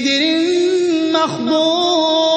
سِدْرٍ مَّخْضُودٍ